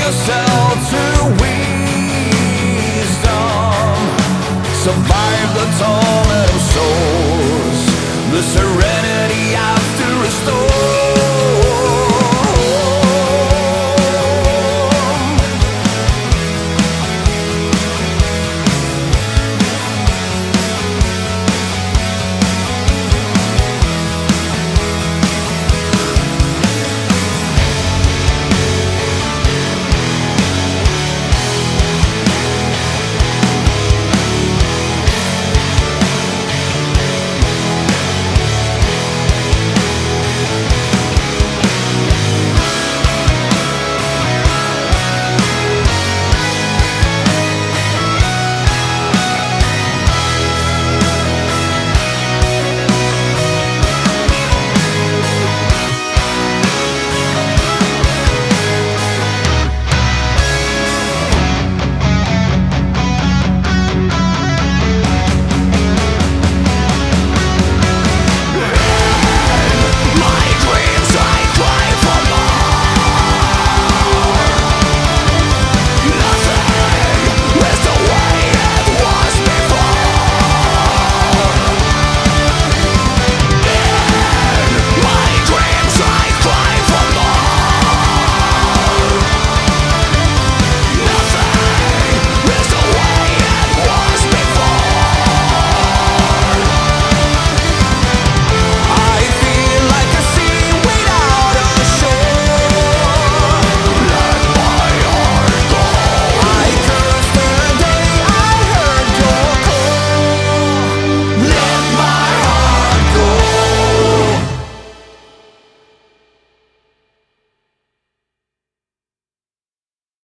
yourself to